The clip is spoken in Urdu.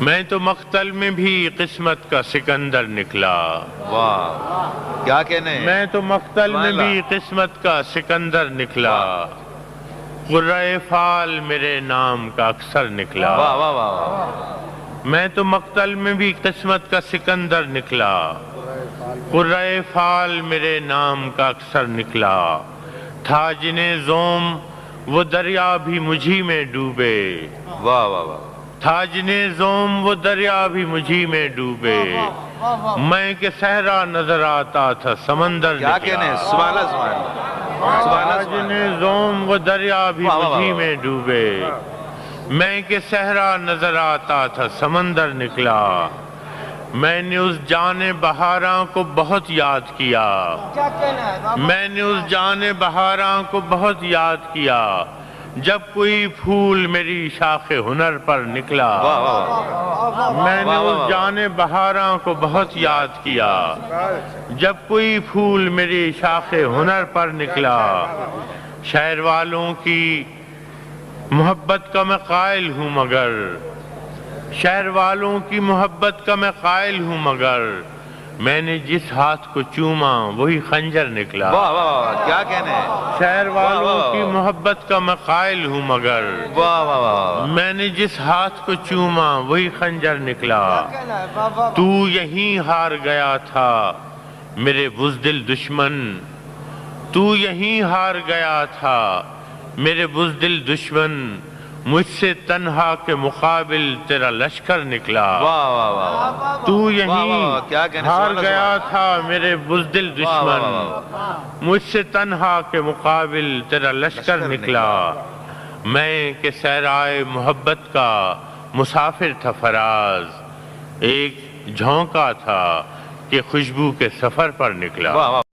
میں تو مقتل میں بھی قسمت کا سکندر نکلا۔ واہ کیا کہنے؟ میں تو مقتل میں بھی۔ قسمت کا سکندر نکلا۔ قرۂ فال میرے نام کا اکثر نکلا۔ واہ واہ واہ واہ میں تو مقتل میں بھی قسمت کا سکندر نکلا۔ قرۂ فال میرے نام کا اکثر نکلا۔ تھا جنہیں زوم وہ دریا بھی مجھی میں ڈوبے۔ واہ واہ واہ۔ تھا جنہیں زوم وہ دریا بھی مجھی میں ڈوبے۔ میں کہ صحرا نظر آتا تھا سمندر کیا کہنے؟ سبحان اللہ سبحان اللہ۔ سبحان اللہ تھا سبحان اللہ جنہیں زوم وہ دریا بھی مجھی۔ میں ڈوبے۔ میں کہ صحرا نظر آتا تھا سمندر نکلا۔ میں نے اس جان بہاراں کو بہت یاد کیا۔ میں نے اس جان بہاراں کو بہت یاد کیا۔ جب کوئی پھول میری شاخ ہنر پر نکلا میں نے اس۔ جان بہاراں کو بہت یاد کیا جب کوئی پھول میری شاخ ہنر پر نکلا شہر والوں کی محبت کا میں قائل ہوں مگر شہر والوں کی محبت کا میں قائل ہوں مگر میں نے جس ہاتھ کو چوما وہی خنجر نکلا۔ واہ واہ واہ کیا کہنے؟ شہر والوں کی۔ محبت کا میں قائل ہوں مگر۔ واہ واہ واہ میں نے جس ہاتھ کو چوما وہی خنجر نکلا۔ تو یہیں ہار گیا تھا میرے بزدل دشمن۔ تو یہیں ہار گیا تھا میرے بزدل دشمن۔ مجھ سے تنہا کے مقابل تیرا لشکر نکلا تو یہیں ہار گیا تھا میرے بزدل دشمن مجھ سے تنہا کے مقابل تیرا لشکر نکلا میں کہ سہرائے محبت کا مسافر تھا فراز ایک جھونکا تھا کہ خوشبو کے سفر پر نکلا